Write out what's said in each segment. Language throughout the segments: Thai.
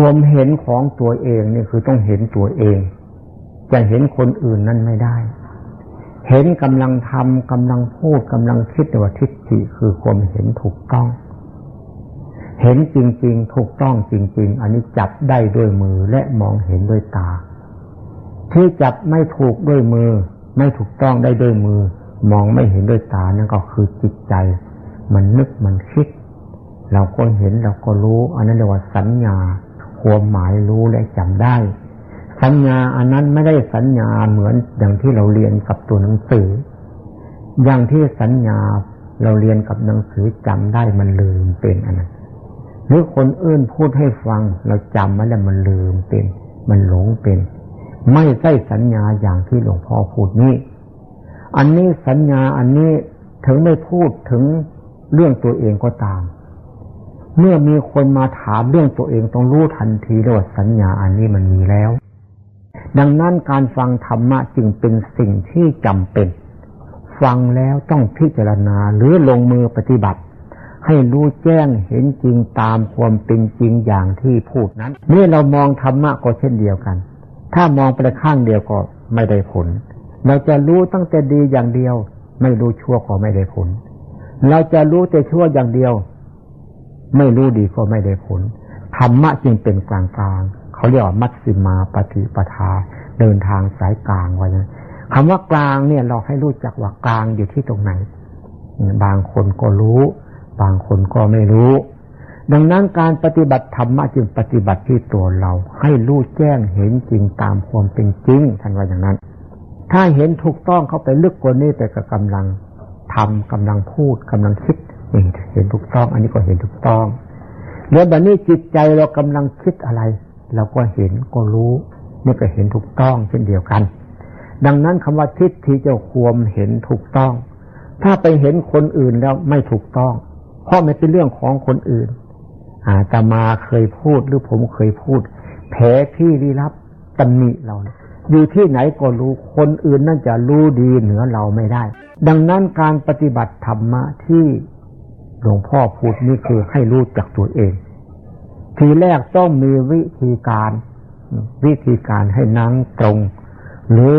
ความเห็นของตัวเองนี่คือต้องเห็นตัวเอง จะเห็นคนอื่นนั่นไม่ได้ เห็นกำลังทำกำลังพูดกำลังคิดว่าทิฏฐิคือความเห็นถูกต้อง เห็นจริง ๆ ถูกต้องจริง ๆ อันนี้จับได้ด้วยมือและมองเห็นด้วยตา ที่จับไม่ถูกด้วยมือ ไม่ถูกต้องได้ด้วยมือ มองไม่เห็นด้วยตานั่นก็คือจิตใจ มันนึกมันคิด เราก็เห็นเราก็รู้ อันนั้นเรียกว่าสัญญา ความหมายรู้และจำได้ สัญญาอันนั้นไม่ได้สัญญาเหมือนอย่างที่เราเรียนกับตัวหนังสือ อย่างที่สัญญาเราเรียนกับหนังสือจำได้มันลืมเป็นอันนั้นหรือคนอื่นพูดให้ฟัง เราจำมาแล้วมันลืมเป็น มันหลงเป็น ไม่ใช่สัญญาอย่างที่หลวงพ่อพูดนี้ อันนี้สัญญาอันนี้ถึงไม่พูดถึงเรื่องตัวเองก็ตาม เมื่อมีคนมาถามเรื่องตัวเองต้องรู้ทันทีว่าสัญญาอันนี้มันมีแล้ว ดังนั้นการฟังธรรมะจึงเป็นสิ่งที่จำเป็น ฟังแล้วต้องพิจารณาหรือลงมือปฏิบัติ ให้รู้แจ้งเห็นจริงตามความเป็นจริงอย่างที่พูดนั้นเมื่อเรามองธรรมะก็เช่นเดียวกัน ถ้ามองไปข้างเดียวก็ไม่ได้ผล เราจะรู้ตั้งแต่ดีอย่างเดียว ไม่รู้ชั่วก็ไม่ได้ผล เราจะรู้แต่ชั่วอย่างเดียว ไม่รู้ดีก็ไม่ได้ผล ธรรมะจึงเป็นกลางกลางเขาเรียกว่ามัชสิมาปฏิปทา เดินทางสายกลางไว้นะคำว่ากลางเนี่ยเราให้รู้จักว่ากลางอยู่ที่ตรงไหน บางคนก็รู้ บางคนก็ไม่รู้ ดังนั้นการปฏิบัติธรรมะจึงปฏิบัติที่ตัวเรา ให้รู้แจ้งเห็นจริงตามความเป็นจริงท่านว่าอย่างนั้น ถ้าเห็นถูกต้องเข้าไปลึกกว่านี้แต่กับกำลังทำกำลังพูดกำลังคิด เห็นถูกต้อง อันนี้ก็เห็นถูกต้อง แล้วแบบนี้จิตใจเรากำลังคิดอะไร เราก็เห็นก็รู้นี่ก็เห็นถูกต้องเช่นเดียวกัน ดังนั้นคำว่าทิฏฐิจะควมเห็นถูกต้อง ถ้าไปเห็นคนอื่นแล้วไม่ถูกต้อง เพราะมันเป็นเรื่องของคนอื่น อาตมาเคยพูดหรือผมเคยพูดแผลที่ลี้ลับตำหนิเราอยู่ที่ไหนก็รู้คนอื่นนั่นจะรู้ดีเหนือเราไม่ได้ ดังนั้นการปฏิบัติธรรมะที่ หลวงพ่อพูดนี่คือให้รู้จักตัวเอง ทีแรกต้องมีวิธีการ วิธีการให้นั่งตรง หรือ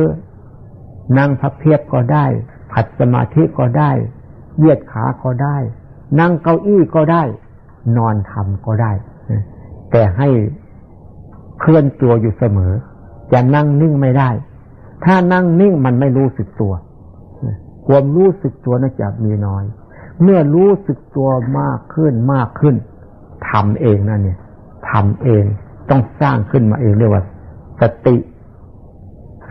นั่งพับเพียบก็ได้ ผัดสมาธิก็ได้เยียดขาก็ได้ นั่งเก้าอี้ก็ได้ นอนทำก็ได้ แต่ให้เคลื่อนตัวอยู่เสมอ จะนั่งนิ่งไม่ได้ ถ้านั่งนิ่งมันไม่รู้สึกตัว ความรู้สึกตัวน่าจะมีน้อย เมื่อรู้สึกตัวมากขึ้นมากขึ้นทำเองนั่นเนี่ยทำเองต้องสร้างขึ้นมาเองเรียกว่า สติ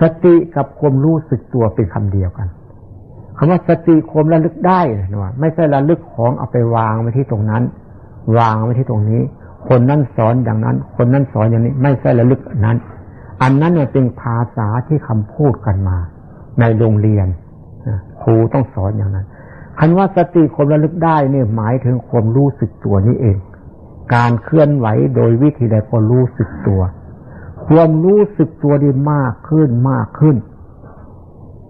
สติกับความรู้สึกตัวเป็นคำเดียวกันคำว่าสติความระลึกได้นะว่าไม่ใช่ระลึกของเอาไปวางไว้ที่ตรงนั้น วางไว้ที่ตรงนี้ คนนั้นสอนอย่างนั้น คนนั้นสอนอย่างนี้ ไม่ใช่ระลึกนั้น อันนั้นเนี่ยเป็นภาษาที่คำพูดกันมา ในโรงเรียนครูต้องสอนอย่างนั้น คันว่าสติความระลึกได้เนี่ยหมายถึงความรู้สึกตัวนี้เอง การเคลื่อนไหวโดยวิธีใดก็รู้สึกตัว ความรู้สึกตัวดีมากขึ้นมากขึ้น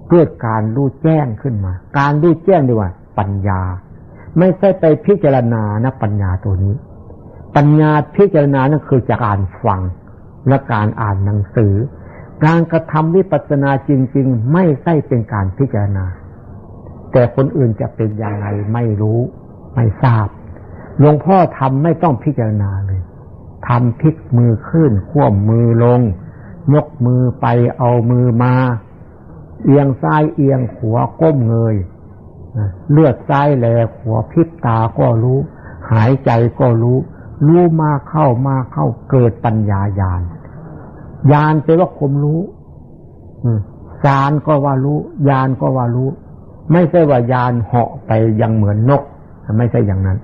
เกิดการรู้แจ้งขึ้นมา การรู้แจ้งดีว่า ปัญญา ไม่ใช่ไปพิจารณานะปัญญาตัวนี้ ปัญญาพิจารณานั่นคือจากการฟังและการอ่านหนังสือ การกระทำวิปัสสนาจริง ๆ ไม่ใช่เป็นการพิจารณา แต่คนอื่นจะเป็นยังไงไม่รู้ไม่ทราบหลวงพ่อทำไม่ต้องพิจารณาเลยทำพลิกมือขึ้นขวมมือลง ยกมือไปเอามือมา เอียงซ้ายเอียงขวาก้มเงยเลือดซ้ายแหลขวาพิบตาก็รู้ หายใจก็รู้ รู้มาเข้ามาเข้าเกิดปัญญาญาณญาณแปลว่าคมรู้ญาณก็ว่ารู้ญาณก็ว่ารู้ ไม่ใช่ว่ายานเหาะไปยังเหมือนนก ไม่ใช่อย่างนั้น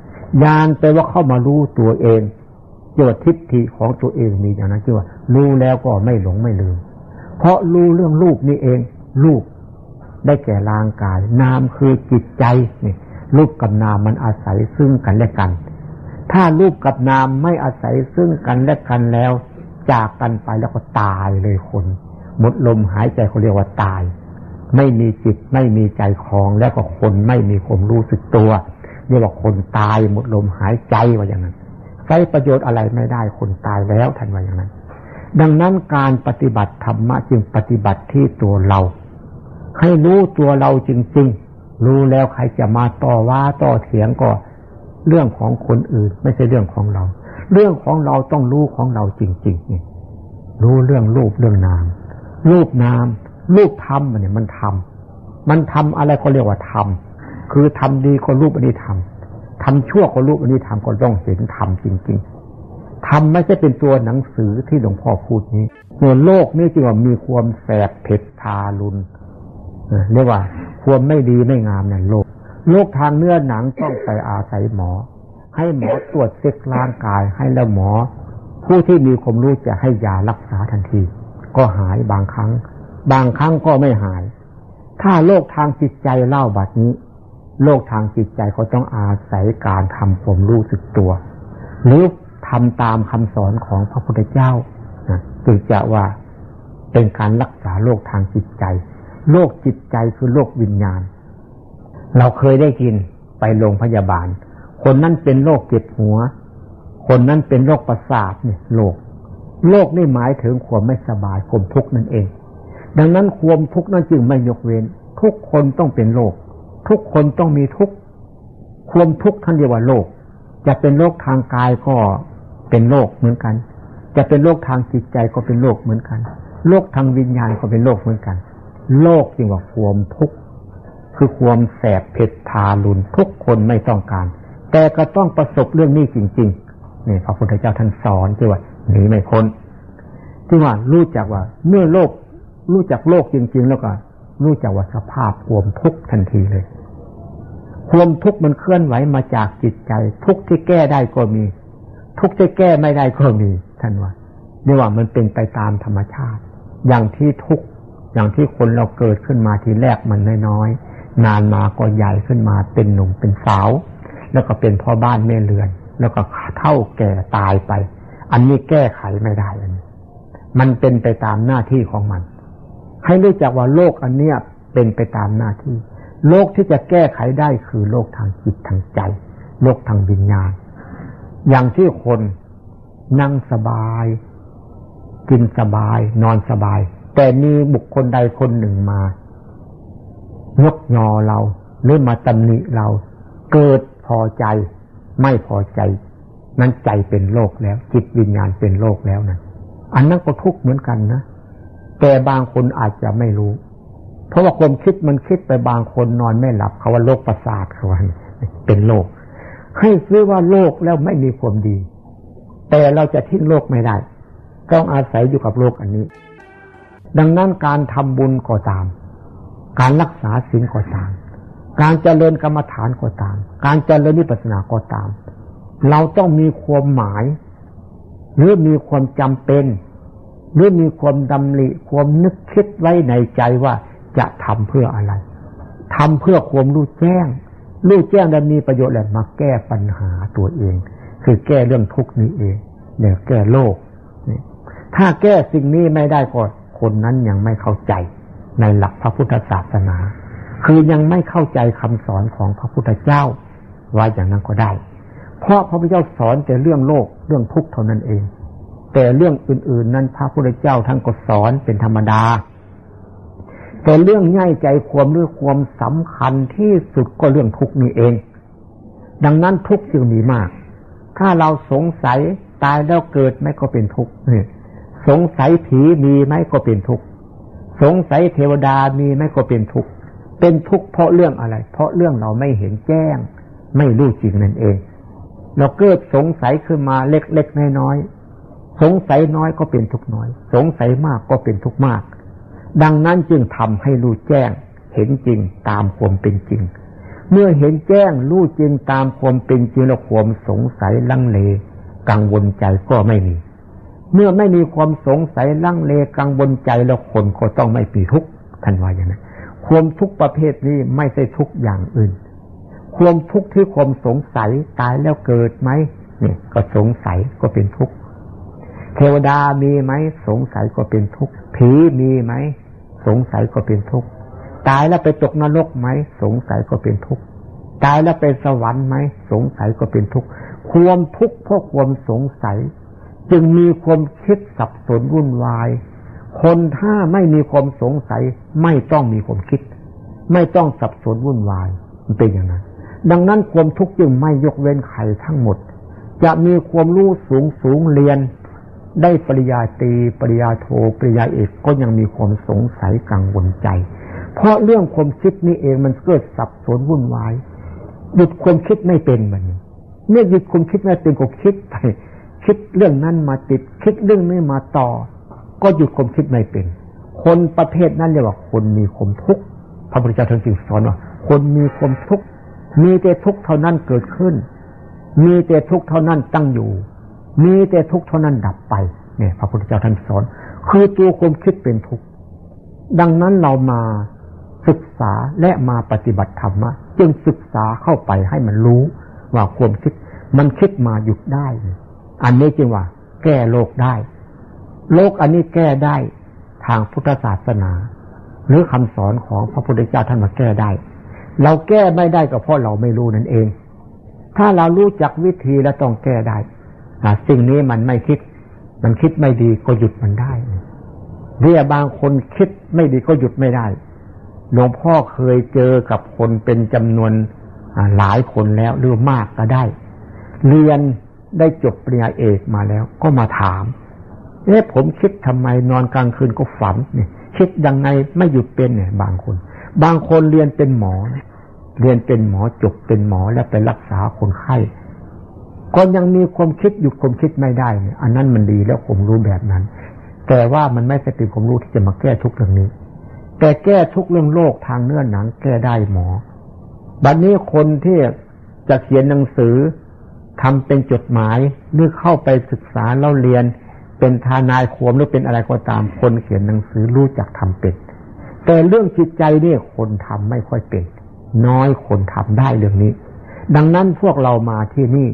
ยานแปลว่าเข้ามารู้ตัวเองเกี่ยวทิฏฐิของตัวเองมีอย่างนั้นคือว่ารู้แล้วก็ไม่หลงไม่ลืม เพราะรู้เรื่องรูปนี่เองรูปได้แก่ร่างกาย นามคือจิตใจนี่รูปกับนามมันอาศัยซึ่งกันและกัน ถ้ารูปกับนามไม่อาศัยซึ่งกันและกันแล้ว จากกันไปแล้วก็ตายเลยคน หมดลมหายใจเขาเรียกว่าตาย ไม่มีจิตไม่มีใจคลองแล้วก็คนไม่มีความรู้สึกตัวเรียกว่าคนตายหมดลมหายใจว่าอย่างนั้นใช้ประโยชน์อะไรไม่ได้คนตายแล้วท่านว่าอย่างนั้น ดังนั้นการปฏิบัติธรรมะจึงปฏิบัติที่ตัวเรา ให้รู้ตัวเราจริงๆรู้แล้วใครจะมาต่อว่าต่อเถียงก็เรื่องของคนอื่น ไม่ใช่เรื่องของเรา เรื่องของเราต้องรู้ของเราจริงๆนี่รู้เรื่องรูปเรื่องนามรูปนาม รูปธรรมเนี่ยมันทำมันทำอะไรก็เรียกว่าทำคือทำดีก็รูปอันนี้ทำทำชั่วก็รูปอันนี้ทำก็ต้องเห็นธรรมจริงๆธรรมไม่ใช่เป็นตัวหนังสือที่หลวงพ่อพูดนี้ส่วนโลกนี่จึงว่ามีความแสบเผ็ดทารุณเรียกว่า ความไม่ดีไม่งามเนี่ยโลกโรคทางเนื้อหนังต้องไปอาศัยหมอ ให้หมอตรวจเช็คร่างกายให้แล้วหมอ ผู้ที่มีความรู้จะให้ยารักษาทันที ก็หายบางครั้ง บางครั้งก็ไม่หาย ถ้าโรคทางจิตใจเล่าบัดนี้โรคทางจิตใจเขาต้องอาศัยการทำความรู้สึกตัว หรือทำตามคำสอนของพระพุทธเจ้าจึงจะว่าเป็นการรักษาโรคทางจิตใจโรคจิตใจคือโรควิญญาณ เราเคยได้กินไปโรงพยาบาล คนนั้นเป็นโรคเจ็บหัว คนนั้นเป็นโรคประสาทเนี่ยโรคโรคนี่หมายถึงความไม่สบายความทุกข์นั่นเอง ดังนั้นความทุกข์นั้นจึงไม่ยกเว้น ทุกคนต้องเป็นโรคทุกคนต้องมีทุกข์ความทุกข์ท่านเรียกว่าโรคจะเป็นโรคทางกายก็เป็นโรคเหมือนกัน จะเป็นโรคทางจิตใจก็เป็นโรคเหมือนกันโรคทางวิญญาณก็เป็นโรคเหมือนกันโรคจึงว่าความทุกข์คือความแสบเผ็ดทารุณทุกคนไม่ต้องการ แต่ก็ต้องประสบเรื่องนี้จริงๆนี่พระพุทธเจ้าท่านสอนที่ว่าหนีไม่พ้นที่ว่ารู้จักว่าเมื่อโลก รู้จักโลกจริง ๆ แล้วก็รู้จักว่าสภาพความทุกข์ทันทีเลย ความทุกข์มันเคลื่อนไหวมาจากจิตใจ ทุกข์ที่แก้ได้ก็มี ทุกข์ที่แก้ไม่ได้ก็มีท่านว่าเรียกว่ามันเป็นไปตามธรรมชาติ อย่างที่ทุกข์อย่างที่คนเราเกิดขึ้นมาทีแรกมันน้อยนานมาก็ใหญ่ขึ้นมาเป็นหนุ่มเป็นสาว แล้วก็เป็นพ่อบ้านแม่เรือน แล้วก็เท่าแก่ตายไป อันนี้แก้ไขไม่ได้อันนี้มันเป็นไปตามหน้าที่ของมัน ให้รู้จักว่าโลกอันเนี้ยเป็นไปตามหน้าที่ โลกที่จะแก้ไขได้คือโลกทางจิตทางใจ โลกทางวิญญาณ อย่างที่คนนั่งสบาย กินสบาย นอนสบาย แต่มีบุคคลใดคนหนึ่งมายกยอเราหรือมาตำหนิเรา เกิดพอใจ ไม่พอใจ นั้นใจเป็นโลกแล้ว จิตวิญญาณเป็นโลกแล้วนะอันนั้นก็ทุกข์เหมือนกันนะ แต่บางคนอาจจะไม่รู้ เพราะว่าความคิดมันคิดไปบางคนนอนไม่หลับเขาว่าโรคประสาทเขาว่าเป็นโลกให้ซื้อว่าโลกแล้วไม่มีความดี แต่เราจะทิ้งโลกไม่ได้ ต้องอาศัยอยู่กับโลกอันนี้ ดังนั้นการทำบุญก็ตาม การรักษาศีลก็ตาม การเจริญกรรมฐานก็ตาม การเจริญนิพพานาก็ตาม เราต้องมีความหมาย หรือมีความจำเป็น หรือมีความดำริความนึกคิดไว้ในใจว่าจะทำเพื่ออะไรทำเพื่อความรู้แจ้ง รู้แจ้งและมีประโยชน์แหละมาแก้ปัญหาตัวเอง คือแก้เรื่องทุกข์นี้เองเนี่ยแก้โลกถ้าแก้สิ่งนี้ไม่ได้ก็คนนั้นยังไม่เข้าใจในหลักพระพุทธศาสนา คือยังไม่เข้าใจคำสอนของพระพุทธเจ้าว่าอย่างนั้นก็ได้ เพราะพระพุทธเจ้าสอนแต่เรื่องโลกเรื่องทุกข์เท่านั้นเอง แต่เรื่องอื่น ๆ นั้นพระพุทธเจ้าท่านก็สอนเป็นธรรมดา แต่เรื่องง่ายใจความเรื่อความสำคัญที่สุดก็เรื่องทุกข์นี้เอง ดังนั้นทุกข์จึงมีมาก ถ้าเราสงสัยตายแล้วเกิดไหมก็เป็นทุกข์สงสัยผีมีไหมก็เป็นทุกข์สงสัยเทวดามีไหมก็เป็นทุกข์เป็นทุกข์เพราะเรื่องอะไร เพราะเรื่องเราไม่เห็นแจ้ง ไม่รู้จริงนั่นเอง เราเกิดสงสัยขึ้นมาเล็กๆน้อยๆ สงสัยน้อยก็เป็นทุกน้อย สงสัยมากก็เป็นทุกมาก ดังนั้นจึงทำให้รู้แจ้ง เห็นจริงตามความเป็นจริง เมื่อเห็นแจ้งรู้จริงตามความเป็นจริงแล้วความสงสัยลังเล กังวลใจก็ไม่มี เมื่อไม่มีความสงสัยลังเลกังวลใจแล้วคนก็ต้องไม่ปีทุกท่านว่าอย่างนั้นความทุกประเภทนี้ไม่ใช่ทุกอย่างอื่น ความทุกข์ที่ความสงสัยตายแล้วเกิดไหมเนี่ยก็สงสัยก็เป็นทุกข์ เทวดามีไหมสงสัยก็เป็นทุกข์ผีมีไหมสงสัยก็เป็นทุกข์ตายแล้วไปตกนรกไหมสงสัยก็เป็นทุกข์ตายแล้วไปสวรรค์ไหมสงสัยก็เป็นทุกข์ความทุกข์เพราะความสงสัย จึงมีความคิดสับสนวุ่นวาย คนถ้าไม่มีความสงสัย ไม่ต้องมีความคิด ไม่ต้องสับสนวุ่นวายมันเป็นอย่างนั้น ดังนั้นความทุกข์จึงไม่ยกเว้นใครทั้งหมด จะมีความรู้สูงสูงเรียน ได้ปริญญาตีปริญญาโทปริญญาเอกก็ยังมีความสงสัยกังวลใจ เพราะเรื่องความคิดนี่เองมันเกิดสับสนวุ่นวายหยุดความคิดไม่เป็นมันเมื่อหยุดความคิดไม่เป็นก็คิดไปคิดเรื่องนั้นมาติด คิดเรื่องนี้มาต่อ ก็หยุดความคิดไม่เป็น คนประเภทนั้นเรียกว่าคนมีความทุกข์พระพุทธเจ้าท่านจึงสอนว่าคนมีความทุกข์มีแต่ทุกข์เท่านั้นเกิดขึ้น มีแต่ทุกข์เท่านั้นตั้งอยู่ มีแต่ทุกข์เท่านั้นดับไปเนี่ยพระพุทธเจ้าท่านสอน คือตัวความคิดเป็นทุกข์ดังนั้นเรามาศึกษาและมาปฏิบัติธรรมะจึงศึกษาเข้าไปให้มันรู้ว่าความคิด มันคิดมาหยุดได้ อันนี้จึงว่า แก้โลกได้ โลกอันนี้แก้ได้ทางพุทธศาสนา หรือคำสอนของพระพุทธเจ้าท่านมาแก้ได้ เราแก้ไม่ได้ก็เพราะเราไม่รู้นั่นเอง ถ้าเรารู้จักวิธีแล้วต้องแก้ได้ สิ่งนี้มันไม่คิด มันคิดไม่ดีก็หยุดมันได้เรียบางคนคิดไม่ดีก็หยุดไม่ได้หลวงพ่อเคยเจอกับคนเป็นจำนวนหลายคนแล้วหรือมากก็ได้ เรียนได้จบปริญญาเอกมาแล้ว ก็มาถาม เอ๊ะผมคิดทำไมนอนกลางคืนก็ฝันเนี่ย คิดยังไงไม่หยุดเป็นเนี่ย บางคน บางคนเรียนเป็นหมอ เรียนเป็นหมอจบเป็นหมอแล้วไปรักษาคนไข้ ก็ยังมีความคิดหยุดความคิดไม่ได้เนี่ยอันนั้นมันดีแล้วผมรู้แบบนั้น แต่ว่ามันไม่ใช่เป็นความรู้ที่จะมาแก้ทุกเรื่องนี้ แต่แก้ทุกเรื่องโลกทางเนื้อหนัง แก้ได้หมอบัดนนี้คนที่จะเขียนหนังสือทำเป็นจดหมายหรือเข้าไปศึกษาเล่าเรียน เป็นทานายความหรือเป็นอะไรก็ตาม คนเขียนหนังสือรู้จักทำเป็น แต่เรื่องจิตใจเนี่ยคนทำไม่ค่อยเป็น น้อยคนทำได้เรื่องนี้ ดังนั้นพวกเรามาที่นี่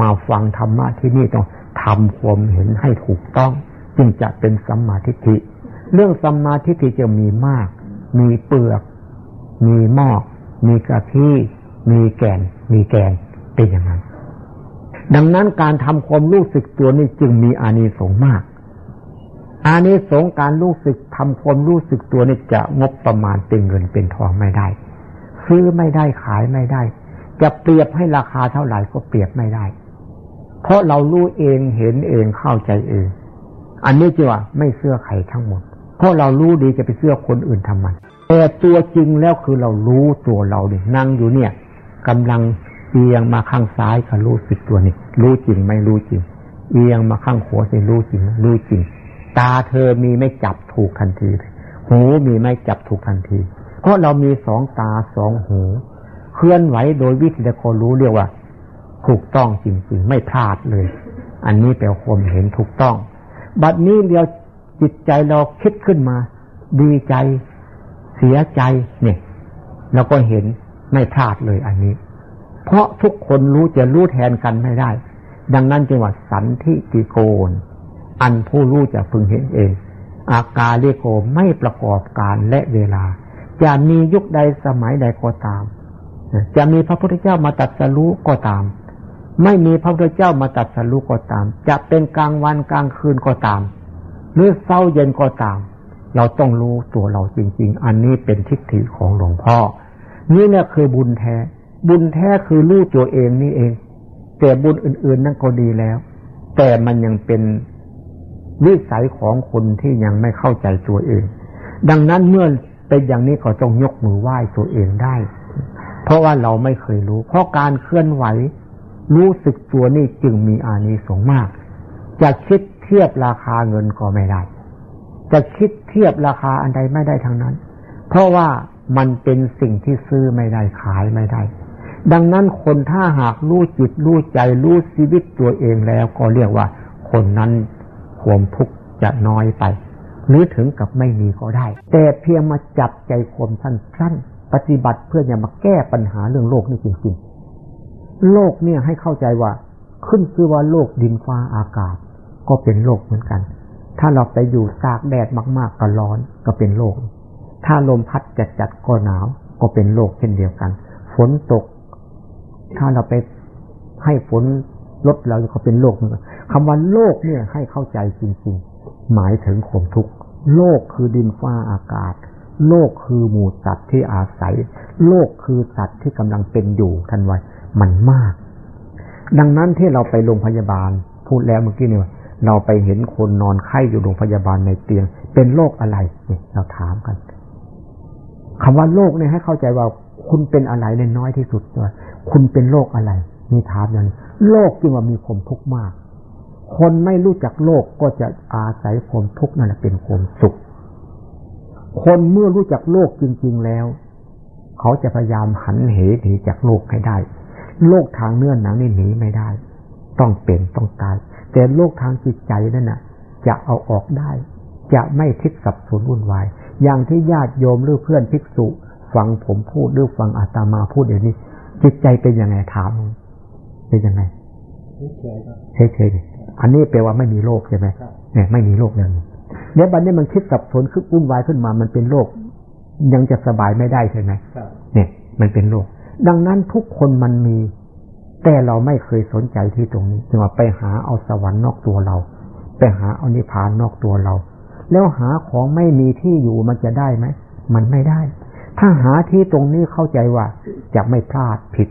มาฟังธรรมะที่นี่ต้องทำความเห็นให้ถูกต้อง จึงจะเป็นสัมมาทิฏฐิ เรื่องสัมมาทิฏฐิจะมีมาก มีเปลือก มีหมอก มีกระพี้มีแกน มีแกนเป็นอย่างนั้น ดังนั้นการทำความรู้สึกตัวนี้จึงมีอานิสงส์มากอานิสงส์การรู้สึกทำความรู้สึกตัวนี้จะงบประมาณเป็นเงินเป็นทองไม่ได้ ซื้อไม่ได้ขายไม่ได้ จะเปรียบให้ราคาเท่าไหร่ก็เปรียบไม่ได้ เพราะเรารู้เองเห็นเองเข้าใจเอง อันนี้จีว่าไม่เสื้อใครทั้งหมด เพราะเรารู้ดีจะไปเสื้อคนอื่นทำมันแต่ตัวจริงแล้วคือเรารู้ตัวเราเนี่ยนั่งอยู่เนี่ยกำลังเอียงมาข้างซ้ายก็รู้สึกตัวนี่รู้จริงไม่รู้จริง เอียงมาข้างขวาสิรู้จริงรู้จริง ตาเธอมีไม่จับถูกทันทีหูมีไม่จับถูกทันที เพราะเรามีสองตาสองหู เคลื่อนไหวโดยวิธีตะโคนรู้เรียกว่า ถูกต้องจริงๆ ไม่พลาดเลย อันนี้แปลความเห็นถูกต้อง บัดนี้เดียวจิตใจเราคิดขึ้นมา ดีใจ เสียใจเนี่ยเราก็เห็นไม่พลาดเลยอันนี้ เพราะทุกคนรู้จะรู้แทนกันไม่ได้ ดังนั้นจึงว่าสันทิติโกน อันผู้รู้จะพึงเห็นเอง อากาลิโกไม่ประกอบการและเวลา จะมียุคใดสมัยใดก็ตาม จะมีพระพุทธเจ้ามาตัดสรู้ก็ตาม ไม่มีพระพุทธเจ้ามาตัดสรู้ก็ตาม จะเป็นกลางวันกลางคืนก็ตาม หรือเศร้าเย็นก็ตาม เราต้องรู้ตัวเราจริง ๆ อันนี้เป็นทิฏฐิของหลวงพ่อ นี่เนี่ยคือบุญแท้ บุญแท้คือรู้ตัวเองนี่เอง แต่บุญอื่น ๆนั่นก็ดีแล้ว แต่มันยังเป็นวิสัยของคนที่ยังไม่เข้าใจตัวเอง ดังนั้นเมื่อเป็นอย่างนี้ก็ต้องยกมือไหว้ตัวเองได้ เพราะว่าเราไม่เคยรู้ เพราะการเคลื่อนไหว รู้สึกตัวนี่จึงมีอานิสงส์มาก จะคิดเทียบราคาเงินก็ไม่ได้ จะคิดเทียบราคาอันใดไม่ได้ทั้งนั้น เพราะว่ามันเป็นสิ่งที่ซื้อไม่ได้ขายไม่ได้ ดังนั้นคนถ้าหากรู้จิตรู้ใจรู้ชีวิตตัวเองแล้วก็เรียกว่า คนนั้นความทุกข์จะน้อยไป หรือถึงกับไม่มีก็ได้ แต่เพียงมาจับใจความสั้นๆ ปฏิบัติเพื่อจะมาแก้ปัญหาเรื่องโลกนี่จริงๆ โลกเนี่ยให้เข้าใจว่า ขึ้นคือว่าโลกดินฟ้าอากาศ ก็เป็นโลกเหมือนกัน ถ้าเราไปอยู่ตากแดดมากๆก็ร้อนก็เป็นโลก ถ้าลมพัดจัดๆก็หนาวก็เป็นโลกเช่นเดียวกัน ฝนตก ถ้าเราไปให้ฝนรถเราเขาเป็นโลกเหมือนกันคำว่าโลกเนี่ยให้เข้าใจจริงๆ หมายถึงข่มทุกข์ โลกคือดินฟ้าอากาศ โลกคือหมู่สัตว์ที่อาศัย โลกคือสัตว์ที่กำลังเป็นอยู่ทันไว้ มันมาก ดังนั้นที่เราไปโรงพยาบาล พูดแล้วเมื่อกี้เนี่ยเราไปเห็นคนนอนไข้อยู่โรงพยาบาลในเตียง เป็นโรคอะไรเนี่ยเราถามกันคำว่าโรคเนี่ยให้เข้าใจว่าคุณเป็นอะไรในน้อยที่สุดเลยคุณเป็นโรคอะไรมีถามอย่างนี้โรคจึงว่ามีความทุกข์มาก คนไม่รู้จักโลกก็จะอาศัยความทุกข์นั่นแหละเป็นความสุข คนเมื่อรู้จักโลกจริง ๆแล้ว เขาจะพยายามหันเหหนีจากโลกให้ได้ โลกทางเนื้อหนังนี่หนีไม่ได้ ต้องเป็นต้องตาย แต่โลกทางจิตใจนั่นน่ะ จะเอาออกได้ จะไม่ทิศสับสนวุ่นวาย อย่างที่ญาติโยมหรือเพื่อนภิกษุ ฟังผมพูดหรือฟังอาตมาพูดเดี๋ยวนี้ จิตใจเป็นยังไงถามเป็นยังไงเฉยเฉยอันนี้แปลว่าไม่มีโรคใช่ไหมเนี่ยไม่มีโรคเลย เนี่ยบัดนี้มันคิดสับสนขึ้นวุ่นวายขึ้นมา มันเป็นโรคยังจะสบายไม่ได้ใช่ไหมเนี่ยมันเป็นโรคดังนั้นทุกคนมันมี แต่เราไม่เคยสนใจที่ตรงนี้จึงว่าไปหาเอาสวรรค์นอกตัวเรา ไปหาเอานิพพานนอกตัวเรา แล้วหาของไม่มีที่อยู่มันจะได้ไหมมันไม่ได้ ถ้าหาที่ตรงนี้เข้าใจว่าจะไม่พลาดผิด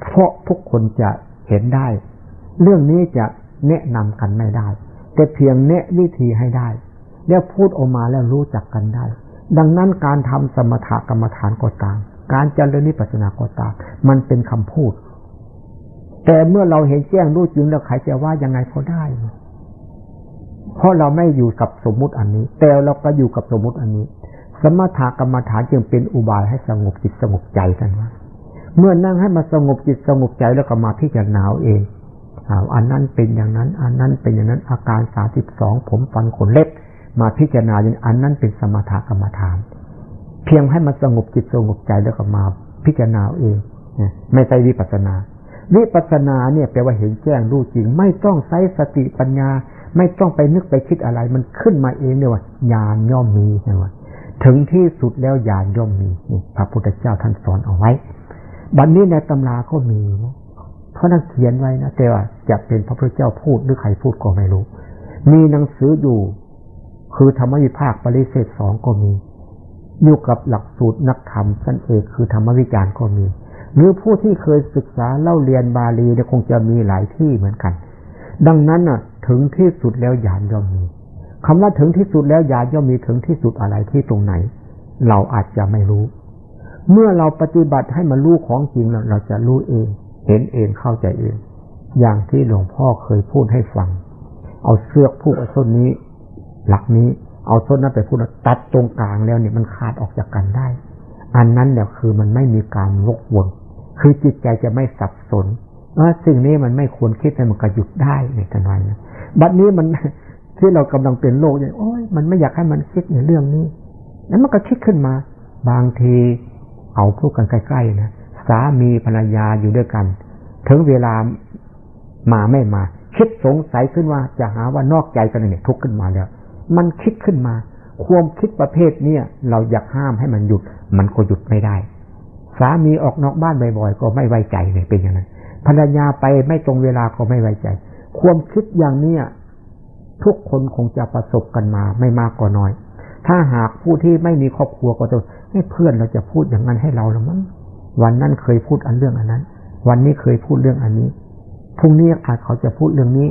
เพราะทุกคนจะเห็นได้ เรื่องนี้จะแนะนำกันไม่ได้ แต่เพียงแนะวิธีให้ได้ แล้วพูดออกมาแล้วรู้จักกันได้ ดังนั้นการทำสมถกรรมฐานก็ตาม การเจริญนิพพานาก็ตาม มันเป็นคำพูด แต่เมื่อเราเห็นแจ้งรู้จริงแล้วใครจะว่ายังไงเขาได้ เพราะเราไม่อยู่กับสมมุติอันนี้ แต่เราก็อยู่กับสมมุติอันนี้ สมถกรรมฐานจึงเป็นอุบายให้สงบจิตสงบใจกันว่าเมื่อนั่งให้มาสงบจิตสงบใจแล้วก็มาพิจารณาเองอันนั้นเป็นอย่างนั้น อันนั้นเป็นอย่างนั้นอาการสาสิบสองผมฟันขนเล็บ พิจารณาอย่างอันนั้นเป็นสมถกรรมฐาน เพียงให้มาสงบจิตสงบใจแล้วก็มาพิจารณาเองไม่ใช่วิปัสนา วิปัสนาเนี่ยแปลว่าเห็นแจ้งรู้จริง ไม่ต้องใช้สติปัญญา ไม่ต้องไปนึกไปคิดอะไร มันขึ้นมาเองเนี่ยว่าญาณย่อมมีนะว่าถึงที่สุดแล้วญาณย่อมมีพระพุทธเจ้าท่านสอนเอาไว้ บัดนนี้ในตำราก็มีนะเขานั่งเขียนไว้นะแต่ว่าจะเป็นพระพุทธเจ้าพูดหรือใครพูดก็ไม่รู้ มีหนังสืออยู่ คือธรรมวิภาคปริเศษสองก็มี อยู่กับหลักสูตรนักธรรมสั้นเอกคือธรรมวิจารณ์ก็มี หรือผู้ที่เคยศึกษาเล่าเรียนบาลีเนี่ยคงจะมีหลายที่เหมือนกัน ดังนั้นน่ะ ถึงที่สุดแล้วญาณย่อมมีคำว่าถึงที่สุดแล้วญาณย่อมมีถึงที่สุดอะไรที่ตรงไหน เราอาจจะไม่รู้ เมื่อเราปฏิบัติให้มันรู้ของจริงเราจะรู้เอง เห็นเองเข้าใจเอง อย่างที่หลวงพ่อเคยพูดให้ฟัง เอาเสือกผูกเอาส้นนี้ หลักนี้เอาส้นนั้นไปพูดตัดตรงกลางแล้วเนี่ยมันขาดออกจากกันได้ อันนั้นเนี่ยคือมันไม่มีการวกวน คือจิตใจจะไม่สับสนว่าสิ่งนี้มันไม่ควรคิดแต่มันก็หยุดได้ในกันไว้นบัดนี้มันที่เรากำลังเป็นโลกอย่างโอ้ยมันไม่อยากให้มันคิดในเรื่องนี้นั้นมันก็คิดขึ้นมา บางทีเอาพูดกันใกล้ๆนะสามีภรรยาอยู่ด้วยกัน ถึงเวลามาไม่มา คิดสงสัยขึ้นว่าจะหาว่านอกใจกันเนี่ยทุกข์ขึ้นมาแล้ว มันคิดขึ้นมา ความคิดประเภทเนี้ยเราอยากห้ามให้มันหยุด มันก็หยุดไม่ได้ สามีออกนอกบ้านบ่อยๆก็ไม่ไว้ใจเลยเป็นอย่างนั้นภรรยาไปไม่ตรงเวลาก็ไม่ไว้ใจ ความคิดอย่างเนี้ยทุกคนคงจะประสบกันมาไม่มากก็น้อย ถ้าหากผู้ที่ไม่มีครอบครัวก็จะให้เพื่อนเราจะพูดอย่างนั้นให้เราหรือมั้งวันนั้นเคยพูดอันเรื่องอันนั้น วันนี้เคยพูดเรื่องอันนี้พรุ่งนี้อาจเขาจะพูดเรื่องนี้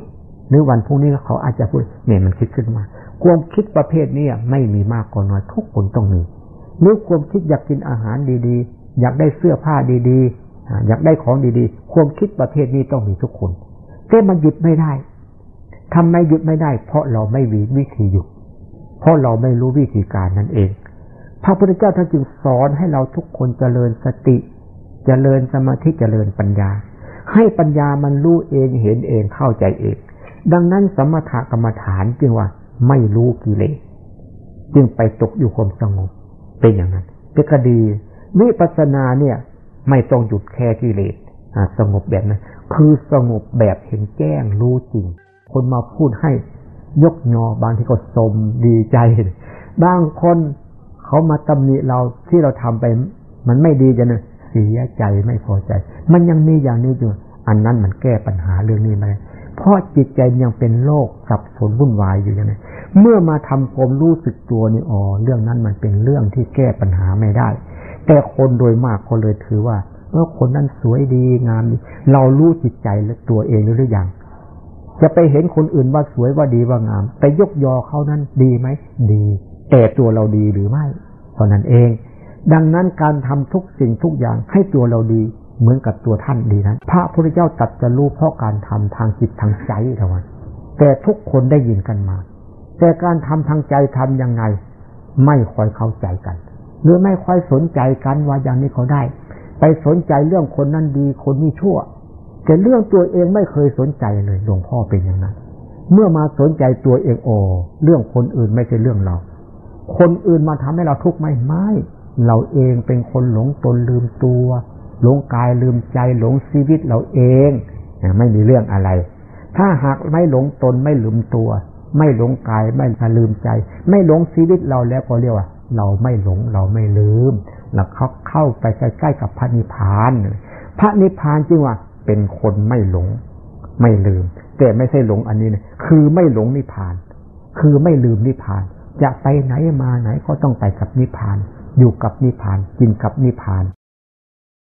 หรือวันพรุ่งนี้เขาอาจจะพูดเนี่ยมันคิดขึ้นมา ความคิดประเภทนี้ไม่มีมากก็น้อยทุกคนต้องมีหรือความคิดอยากกินอาหารดีๆ อยากได้เสื้อผ้าดีๆ อยากได้ของดีๆ ความคิดประเภทนี้ต้องมีทุกคน แต่มันหยุดไม่ได้ทำไมหยุดไม่ได้ เพราะเราไม่มีวิธีหยุด เพราะเราไม่รู้วิธีการนั่นเอง พระพุทธเจ้าท่านจึงสอนให้เราทุกคนเจริญสติ เจริญสมาธิเจริญปัญญา ให้ปัญญามันรู้เองเห็นเองเข้าใจเอง ดังนั้นสมถกรรมฐานจึงว่า ไม่รู้กิเลสจึงไปตกอยู่ความสงบ เป็นอย่างนั้นเป็นคดีวิปัสนาเนี่ย ไม่ต้องหยุดแค่กิเลสสงบแบบนั้น คือสงบแบบเห็นแจ้งรู้จริง คนมาพูดให้ยกยอบางที่ก็สมดีใจ บางคนเขามาตำหนิเราที่เราทำไป มันไม่ดีจะเนี่ยเสียใจไม่พอใจ มันยังมีอย่างนี้อยู่ อันนั้นมันแก้ปัญหาเรื่องนี้ไม่ได้เพราะจิตใจยังเป็นโลกสับสนวุ่นวายอยู่อย่างนี้ เมื่อมาทำความรู้สึกตัวนี่อ๋อเรื่องนั้นมันเป็นเรื่องที่แก้ปัญหาไม่ได้ แต่คนโดยมากก็เลยถือว่าเออคนนั้นสวยดีงามดีเรารู้จิตใจและตัวเองหรือยังจะไปเห็นคนอื่นว่าสวยว่าดีว่างาม ไปยกยอเขานั้นดีไหมดี แต่ตัวเราดีหรือไม่เท่านั้นเอง ดังนั้นการทำทุกสิ่งทุกอย่างให้ตัวเราดีเหมือนกับตัวท่านดีนั้น พระพุทธเจ้าตัดจะรู้เพราะการทำทางจิตทางใจเท่านั้นแต่ทุกคนได้ยินกันมา แต่การทำทางใจทํำยังไง ไม่ค่อยเข้าใจกัน หรือไม่ค่อยสนใจกันว่าอย่างนี้เขาได้ ไปสนใจเรื่องคนนั้นดีคนนี้ชั่ว แต่เรื่องตัวเองไม่เคยสนใจเลยหลวงพ่อเป็นอย่างนั้น เมื่อมาสนใจตัวเองโอเรื่องคนอื่นไม่ใช่เรื่องเรา คนอื่นมาทำให้เราทุกข์ไม่ไม่เราเองเป็นคนหลงตนลืมตัวหลงกายลืมใจหลงชีวิตเราเอง ไม่มีเรื่องอะไร ถ้าหากไม่หลงตนไม่ลืมตัว ไม่หลงกายไม่ลืมใจ ไม่หลงชีวิตเราแล้วก็เรียกว่า เราไม่หลงเราไม่ลืมเราเข้าเข้าไปใกล้ๆกับพระนิพพาน พระนิพพานจริงว่าเป็นคนไม่หลง ไม่ลืม แต่ไม่ใช่หลงอันนี้นะคือไม่หลงนิพพาน คือไม่ลืมนิพพาน จะไปไหนมาไหนก็ต้องไปกับนิพพาน อยู่กับนิพพาน กินกับนิพพาน